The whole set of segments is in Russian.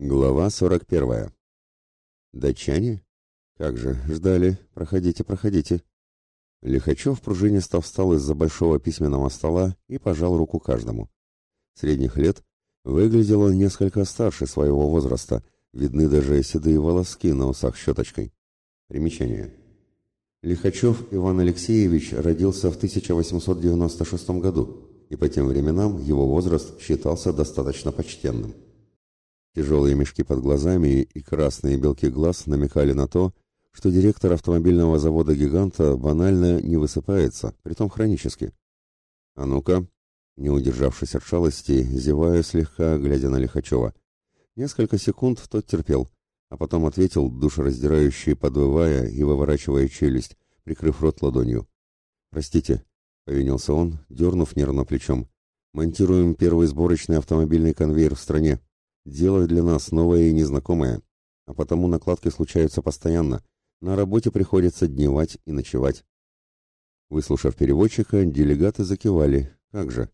Глава 41. Датчане? Как же, ждали. Проходите, проходите. Лихачев пружинисто встал из-за большого письменного стола и пожал руку каждому. Средних лет выглядел он несколько старше своего возраста, видны даже седые волоски на усах щеточкой. Примечание. Лихачев Иван Алексеевич родился в 1896 году, и по тем временам его возраст считался достаточно почтенным. Тяжелые мешки под глазами и красные белки глаз намекали на то, что директор автомобильного завода «Гиганта» банально не высыпается, притом хронически. «А ну-ка!» Не удержавшись от шалости, зевая слегка, глядя на Лихачева. Несколько секунд тот терпел, а потом ответил, душераздирающий, подвывая и выворачивая челюсть, прикрыв рот ладонью. «Простите», — повинился он, дернув нервно плечом. «Монтируем первый сборочный автомобильный конвейер в стране. Дело для нас новое и незнакомое, а потому накладки случаются постоянно. На работе приходится дневать и ночевать. Выслушав переводчика, делегаты закивали. Как же?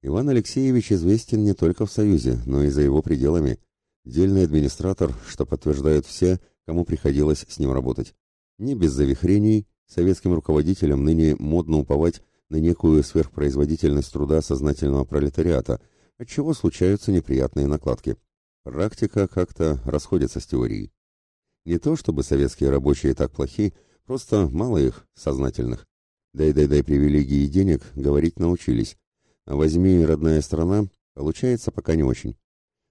Иван Алексеевич известен не только в Союзе, но и за его пределами. Дельный администратор, что подтверждают все, кому приходилось с ним работать. Не без завихрений, советским руководителям ныне модно уповать на некую сверхпроизводительность труда сознательного пролетариата, отчего случаются неприятные накладки. Практика как-то расходится с теорией. Не то чтобы советские рабочие так плохи, просто мало их, сознательных. Дай-дай-дай привилегии и денег, говорить научились. А возьми родная страна, получается пока не очень.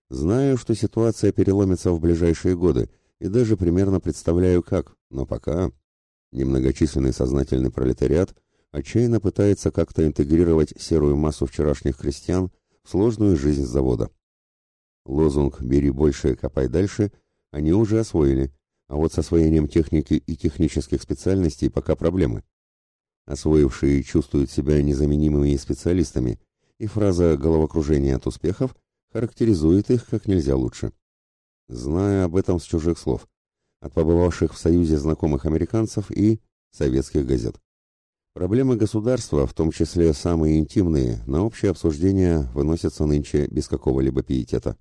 Знаю, что ситуация переломится в ближайшие годы, и даже примерно представляю как, но пока немногочисленный сознательный пролетариат отчаянно пытается как-то интегрировать серую массу вчерашних крестьян в сложную жизнь завода. Лозунг «бери больше, копай дальше» они уже освоили, а вот с освоением техники и технических специальностей пока проблемы. Освоившие чувствуют себя незаменимыми специалистами, и фраза «головокружение от успехов» характеризует их как нельзя лучше. Зная об этом с чужих слов, от побывавших в Союзе знакомых американцев и советских газет. Проблемы государства, в том числе самые интимные, на общее обсуждение выносятся нынче без какого-либо пиетета.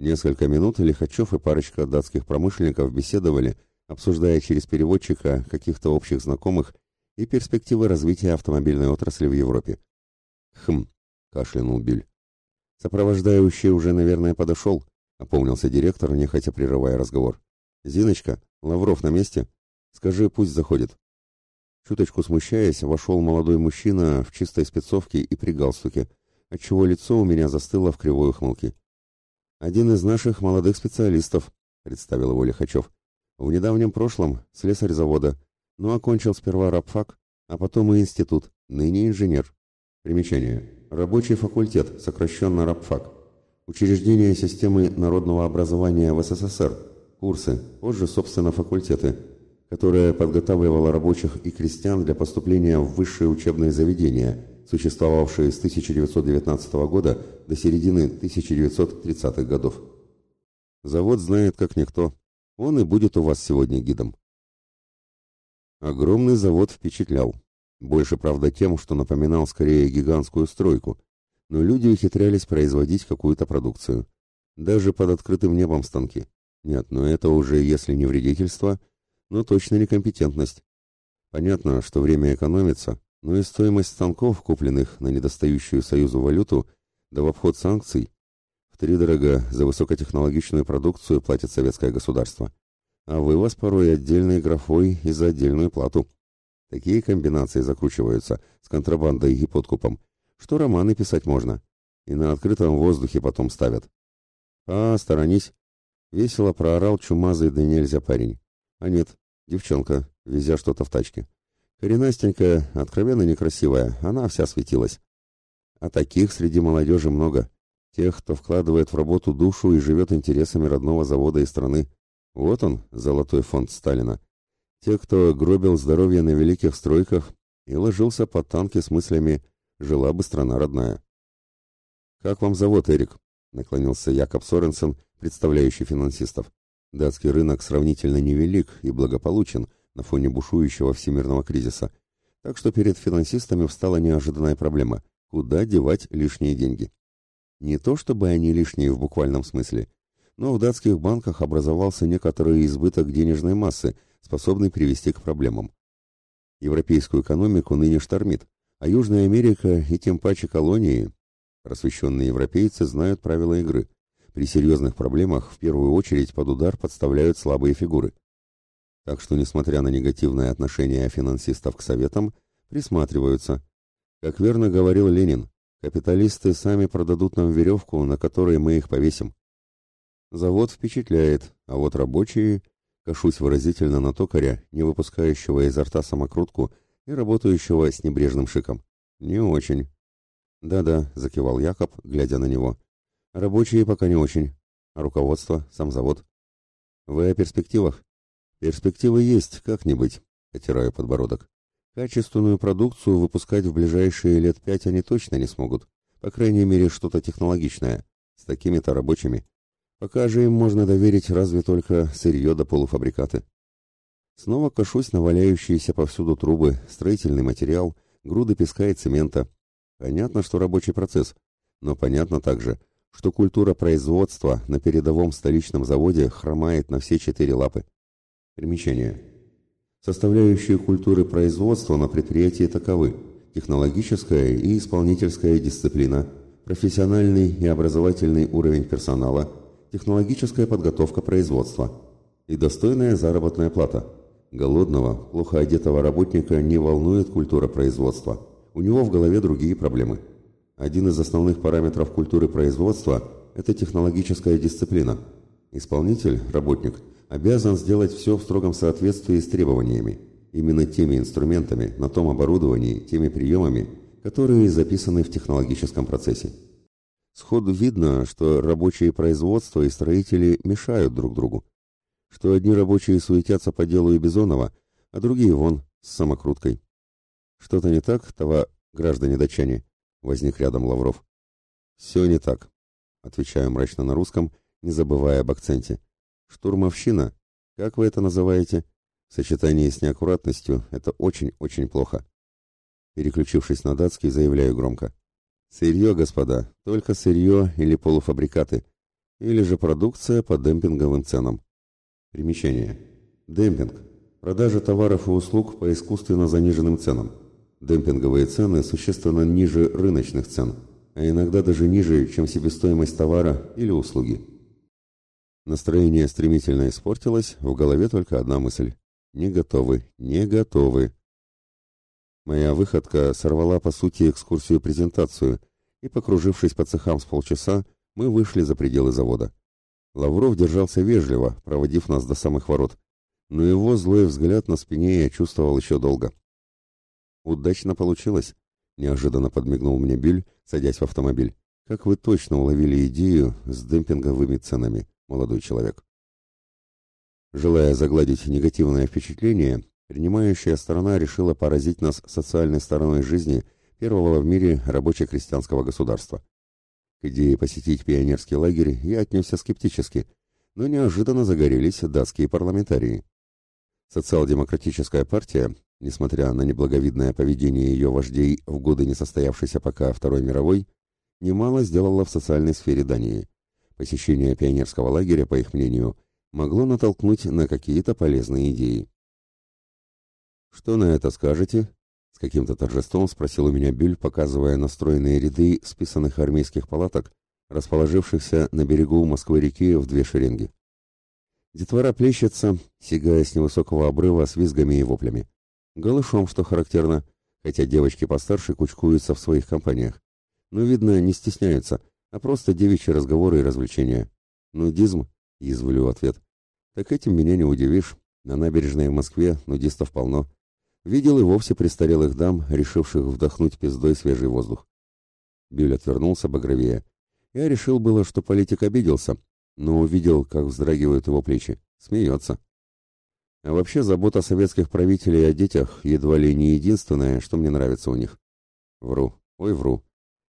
Несколько минут Лихачев и парочка датских промышленников беседовали, обсуждая через переводчика каких-то общих знакомых и перспективы развития автомобильной отрасли в Европе. «Хм», — кашлянул Биль. «Сопровождающий уже, наверное, подошел», — опомнился директор, нехотя прерывая разговор. «Зиночка, Лавров на месте? Скажи, пусть заходит». Чуточку смущаясь, вошел молодой мужчина в чистой спецовке и при галстуке, отчего лицо у меня застыло в кривой ухмылке. «Один из наших молодых специалистов», — представил его Лихачев. «В недавнем прошлом слесарь завода, но окончил сперва рабфак, а потом и институт, ныне инженер». Примечание. Рабочий факультет, сокращенно рабфак. Учреждение системы народного образования в СССР. Курсы, позже, собственно, факультеты, которая подготавливала рабочих и крестьян для поступления в высшие учебные заведения – существовавшие с 1919 года до середины 1930-х годов. Завод знает как никто. Он и будет у вас сегодня гидом. Огромный завод впечатлял. Больше, правда, тем, что напоминал скорее гигантскую стройку. Но люди ухитрялись производить какую-то продукцию. Даже под открытым небом станки. Нет, но это уже, если не вредительство, но точно некомпетентность. Понятно, что время экономится, но и стоимость станков, купленных на недостающую Союзу валюту, да в обход санкций, втридорога за высокотехнологичную продукцию платит советское государство, а вывоз порой отдельной графой и за отдельную плату. Такие комбинации закручиваются с контрабандой и подкупом, что романы писать можно, и на открытом воздухе потом ставят. «А, сторонись!» — весело проорал чумазый да нельзя парень. А нет, девчонка, везя что-то в тачке. Коренастенькая, откровенно некрасивая, она вся светилась. А таких среди молодежи много. Тех, кто вкладывает в работу душу и живет интересами родного завода и страны. Вот он, золотой фонд Сталина. Те, кто гробил здоровье на великих стройках и ложился под танки с мыслями «жила бы страна родная». «Как вам завод, Эрик?» — наклонился Якоб Соренсен, представляющий финансистов. «Датский рынок сравнительно невелик и благополучен» на фоне бушующего всемирного кризиса. Так что перед финансистами встала неожиданная проблема – куда девать лишние деньги? Не то чтобы они лишние в буквальном смысле. но в датских банках образовался некоторый избыток денежной массы, способный привести к проблемам. Европейскую экономику ныне штормит, а Южная Америка и тем паче колонии, просвещенные европейцы знают правила игры. При серьезных проблемах в первую очередь под удар подставляют слабые фигуры. Так что, несмотря на негативное отношение финансистов к советам, присматриваются. Как верно говорил Ленин, капиталисты сами продадут нам веревку, на которой мы их повесим. Завод впечатляет, а вот рабочие Кашусь выразительно на токаря, не выпускающего изо рта самокрутку и работающего с небрежным шиком. «Не очень». «Да-да», — закивал Якоб, глядя на него. «Рабочие пока не очень. А руководство, сам завод». «Вы о перспективах?» «Перспективы есть, как-нибудь», — потираю подбородок. «Качественную продукцию выпускать в ближайшие лет пять они точно не смогут. По крайней мере, что-то технологичное. С такими-то рабочими. Пока же им можно доверить разве только сырье да полуфабрикаты. Снова кашусь на валяющиеся повсюду трубы, строительный материал, груды песка и цемента. Понятно, что рабочий процесс, но понятно также, что культура производства на передовом столичном заводе хромает на все четыре лапы. Примечание. Составляющие культуры производства на предприятии таковы – технологическая и исполнительская дисциплина, профессиональный и образовательный уровень персонала – технологическая подготовка производства и достойная заработная плата. Голодного, плохо одетого работника не волнует культура производства. У него в голове другие проблемы. Один из основных параметров культуры производства – это технологическая дисциплина. Исполнитель, работник, обязан сделать все в строгом соответствии с требованиями, именно теми инструментами, на том оборудовании, теми приемами, которые записаны в технологическом процессе. Сходу видно, что рабочие производства и строители мешают друг другу. Что одни рабочие суетятся по делу и Бизонова, а другие вон, с самокруткой. Что-то не так, това граждане-датчане, возник рядом Лавров. Все не так, отвечаю мрачно на русском, не забывая об акценте. Штурмовщина, как вы это называете? В сочетании с неаккуратностью это очень-очень плохо. Переключившись на датский, заявляю громко. Сырье, господа, только сырье или полуфабрикаты, или же продукция по демпинговым ценам. Примечание. Демпинг. Продажа товаров и услуг по искусственно заниженным ценам. Демпинговые цены существенно ниже рыночных цен, а иногда даже ниже, чем себестоимость товара или услуги. Настроение стремительно испортилось, в голове только одна мысль. Не готовы, не готовы. Моя выходка сорвала по сути экскурсию-презентацию, и, покружившись по цехам с полчаса, мы вышли за пределы завода. Лавров держался вежливо, проводив нас до самых ворот, но его злой взгляд на спине я чувствовал еще долго. «Удачно получилось», — неожиданно подмигнул мне Биль, садясь в автомобиль. «Как вы точно уловили идею с демпинговыми ценами, молодой человек?» Желая загладить негативное впечатление, Принимающая сторона решила поразить нас социальной стороной жизни первого в мире рабоче-крестьянского государства. К идее посетить пионерский лагерь я отнесся скептически, но неожиданно загорелись датские парламентарии. Социал-демократическая партия, несмотря на неблаговидное поведение ее вождей в годы несостоявшейся пока Второй мировой, немало сделала в социальной сфере Дании. Посещение пионерского лагеря, по их мнению, могло натолкнуть на какие-то полезные идеи. «Что на это скажете?» — с каким-то торжеством спросил у меня Бюль, показывая настроенные ряды списанных армейских палаток, расположившихся на берегу Москвы-реки в две шеренги. Детвора плещется, сигая с невысокого обрыва с визгами и воплями. Голышом, что характерно, хотя девочки постарше кучкуются в своих компаниях. Но, видно, не стесняются, а просто девичьи разговоры и развлечения. Нудизм, язвлю в ответ. Так этим меня не удивишь. На набережной в Москве нудистов полно. Видел и вовсе престарелых дам, решивших вдохнуть пиздой свежий воздух. Бюль отвернулся багровее. Я решил было, что политик обиделся, но увидел, как вздрагивают его плечи. Смеется. А вообще забота советских правителей о детях едва ли не единственное, что мне нравится у них. Вру. Ой, вру.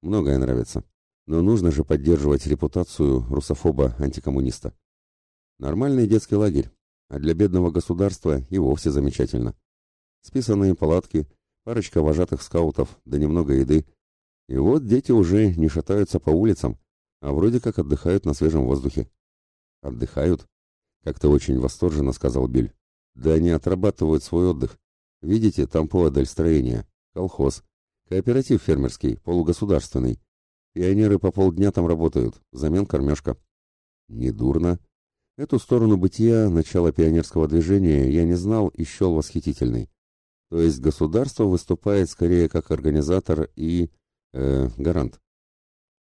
Многое нравится. Но нужно же поддерживать репутацию русофоба-антикоммуниста. Нормальный детский лагерь, а для бедного государства и вовсе замечательно списанные палатки, парочка вожатых скаутов, да немного еды. И вот дети уже не шатаются по улицам, а вроде как отдыхают на свежем воздухе. Отдыхают? Как-то очень восторженно сказал Биль. Да они отрабатывают свой отдых. Видите, там поодаль строения. Колхоз. Кооператив фермерский, полугосударственный. Пионеры по полдня там работают, взамен кормежка. Недурно. Эту сторону бытия, начала пионерского движения, я не знал и счел восхитительной. То есть государство выступает скорее как организатор и... Э, гарант.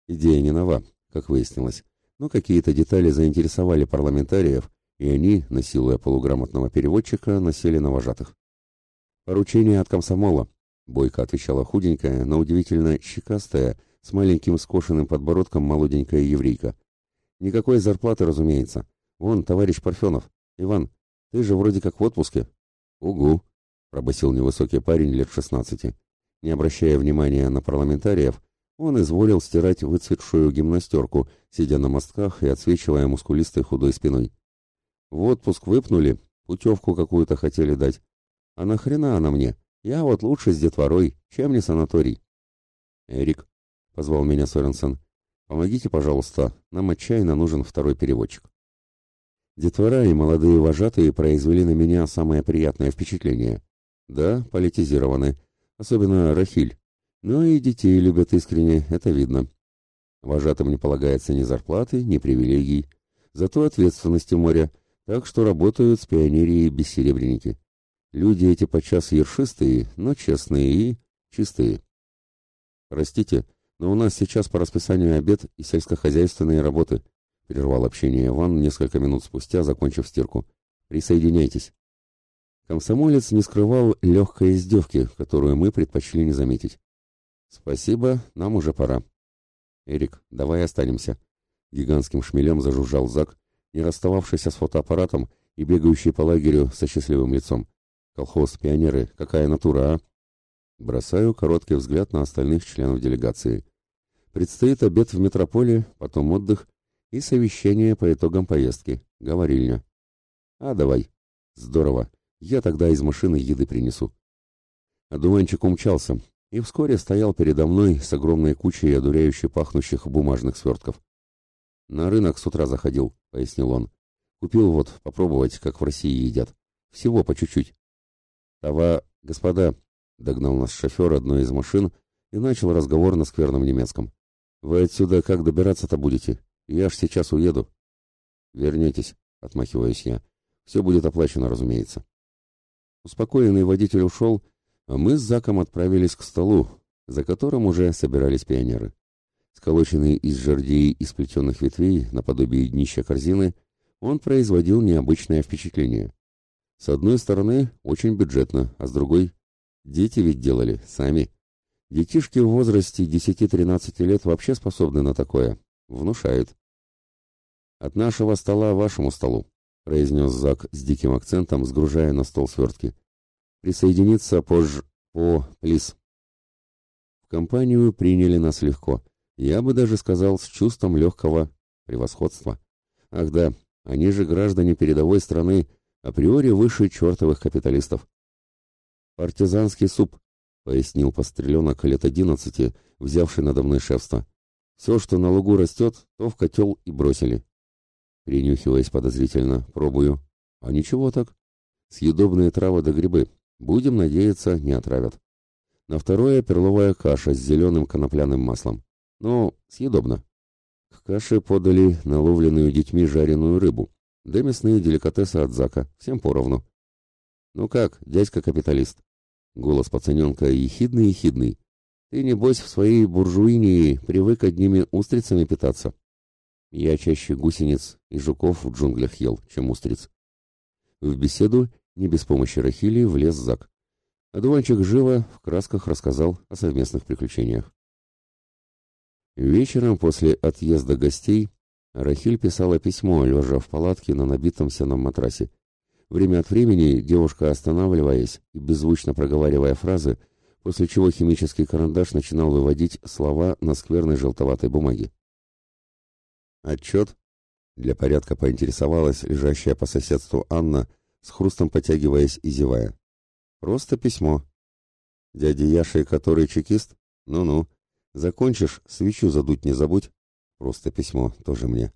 Идея не нова, как выяснилось, но какие-то детали заинтересовали парламентариев, и они, насилуя полуграмотного переводчика, насели на вожатых. «Поручение от комсомола», — бойко отвечала худенькая, но удивительно щекастая, с маленьким скошенным подбородком молоденькая еврейка. «Никакой зарплаты, разумеется. Вон, товарищ Парфенов. Иван, ты же вроде как в отпуске». «Угу», — пробасил невысокий парень лет шестнадцати. Не обращая внимания на парламентариев, он изволил стирать выцветшую гимнастерку, сидя на мостках и отсвечивая мускулистой худой спиной. В отпуск выпнули, путевку какую-то хотели дать. А нахрена она мне? Я вот лучше с детворой, чем не санаторий. Эрик, — позвал меня Соренсен, — помогите, пожалуйста, нам отчаянно нужен второй переводчик. Детвора и молодые вожатые произвели на меня самое приятное впечатление. Да, политизированы, особенно Рахиль. Но и детей любят искренне, это видно. Вожатым не полагается ни зарплаты, ни привилегий. Зато ответственности моря — так что работают с пионерией бессеребренники. Люди эти подчас ершистые, но честные и чистые. Простите, но у нас сейчас по расписанию обед и сельскохозяйственные работы, прервал общение Иван несколько минут спустя, закончив стирку. Присоединяйтесь. Комсомолец не скрывал легкой издевки, которую мы предпочли не заметить. Спасибо, нам уже пора. Эрик, давай останемся. Гигантским шмелем зажужжал Зак, не расстававшийся с фотоаппаратом и бегающий по лагерю со счастливым лицом. Колхоз, пионеры, какая натура, а? Бросаю короткий взгляд на остальных членов делегации. Предстоит обед в метрополе, потом отдых и совещание по итогам поездки. Говорильня. А, давай. Здорово. Я тогда из машины еды принесу. Одуванчик умчался и вскоре стоял передо мной с огромной кучей одуряюще пахнущих бумажных свертков. На рынок с утра заходил, пояснил он. Купил вот, попробовать, как в России едят. Всего по чуть-чуть. Това, господа, догнал нас шофер одной из машин и начал разговор на скверном немецком. Вы отсюда как добираться-то будете? Я ж сейчас уеду. Вернетесь, отмахиваюсь я. Все будет оплачено, разумеется. Успокоенный водитель ушел, а мы с Заком отправились к столу, за которым уже собирались пионеры. Сколоченный из жердей и сплетенных ветвей, наподобие днища корзины, он производил необычное впечатление. С одной стороны, очень бюджетно, а с другой – дети ведь делали, сами. Детишки в возрасте 10-13 лет вообще способны на такое. Внушают. «От нашего стола вашему столу», – произнес Зак с диким акцентом, сгружая на стол свертки. «Присоединиться позже, по, плиз». В компанию приняли нас легко – я бы даже сказал, с чувством легкого превосходства. Ах да, они же граждане передовой страны, априори выше чертовых капиталистов. «Партизанский суп», — пояснил постреленок лет одиннадцати, взявший надо мной шефство. «Все, что на лугу растет, то в котел и бросили». Принюхиваясь подозрительно, пробую. А ничего так. Съедобные травы да грибы. Будем надеяться, не отравят. На второе перловая каша с зеленым конопляным маслом. Ну, съедобно. К каше подали наловленную детьми жареную рыбу, да мясные деликатесы от Зака, всем поровну. «Ну как, дядька-капиталист?» Голос пацаненка ехидный-ехидный. «Ты, небось, в своей буржуинии привык одними устрицами питаться?» «Я чаще гусениц и жуков в джунглях ел, чем устриц». В беседу, не без помощи Рахили, влез Зак. Одуванчик живо, в красках рассказал о совместных приключениях. Вечером после отъезда гостей Рахиль писала письмо, лежа в палатке на набитом сеном матрасе. Время от времени девушка, останавливаясь и беззвучно проговаривая фразы, после чего химический карандаш начинал выводить слова на скверной желтоватой бумаге. «Отчет?» Для порядка поинтересовалась лежащая по соседству Анна, с хрустом потягиваясь и зевая. «Просто письмо». «Дядя Яши, который чекист? Ну-ну. Закончишь, свечу задуть не забудь. Просто письмо, тоже мне.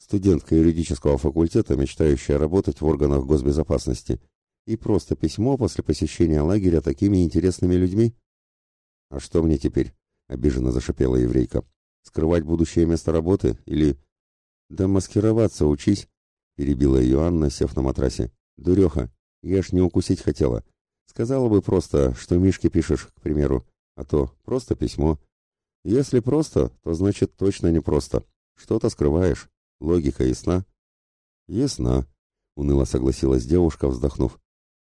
Студентка юридического факультета, мечтающая работать в органах госбезопасности, и просто письмо после посещения лагеря такими интересными людьми? А что мне теперь? обиженно зашипела еврейка. Скрывать будущее место работы или да маскироваться учись, перебила ее Анна, сев на матрасе. Дуреха, я ж не укусить хотела. Сказала бы просто, что Мишке пишешь, к примеру, а то просто письмо. Если просто, то значит точно не просто. Что-то скрываешь. Логика ясна? Ясна, уныло согласилась девушка, вздохнув.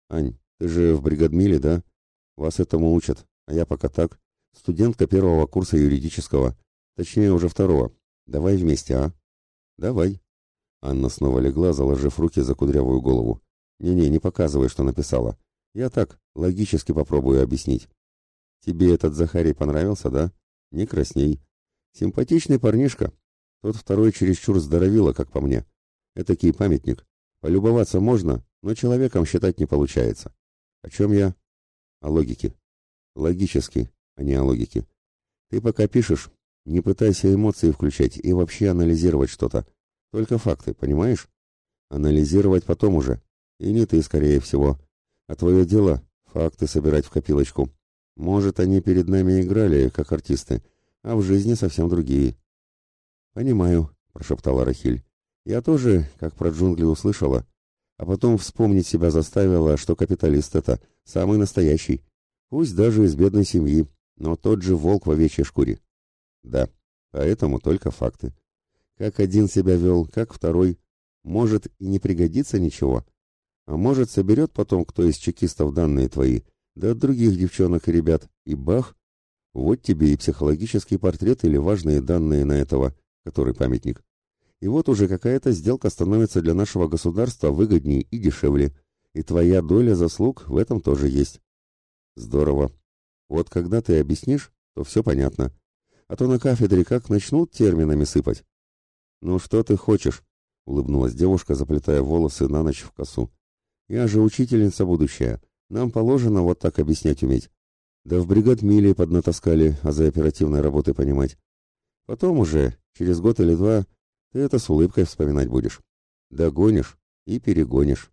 Ань, ты же в бригадмиле, да? Вас этому учат, а я пока так. Студентка первого курса юридического, точнее уже второго. Давай вместе, а? Давай. Анна снова легла, заложив руки за кудрявую голову. Не-не, не показывай, что написала. Я так, логически попробую объяснить. Тебе этот Захарий понравился, да? Не красней. Симпатичный парнишка. Тот второй чересчур здоровило, как по мне. Этакий памятник. Полюбоваться можно, но человеком считать не получается. О чем я? О логике. Логически, а не о логике. Ты пока пишешь, не пытайся эмоции включать и вообще анализировать что-то. Только факты, понимаешь? Анализировать потом уже. И не ты, скорее всего. А твое дело — факты собирать в копилочку. Может, они перед нами играли, как артисты, а в жизни совсем другие. «Понимаю», — прошептала Рахиль. «Я тоже, как про джунгли услышала, а потом вспомнить себя заставила, что капиталист это самый настоящий, пусть даже из бедной семьи, но тот же волк в овечьей шкуре. Да, поэтому только факты. Как один себя вел, как второй. Может, и не пригодится ничего. А может, соберет потом кто из чекистов данные твои, да от других девчонок и ребят, и бах, вот тебе и психологический портрет или важные данные на этого, который памятник. И вот уже какая-то сделка становится для нашего государства выгоднее и дешевле, и твоя доля заслуг в этом тоже есть. Здорово. Вот когда ты объяснишь, то все понятно. А то на кафедре как начнут терминами сыпать. Ну что ты хочешь? Улыбнулась девушка, заплетая волосы на ночь в косу. Я же учительница будущая. Нам положено вот так объяснять уметь. Да в бригад мили поднатаскали, а за оперативной работой понимать. Потом уже, через год или два, ты это с улыбкой вспоминать будешь. Догонишь и перегонишь.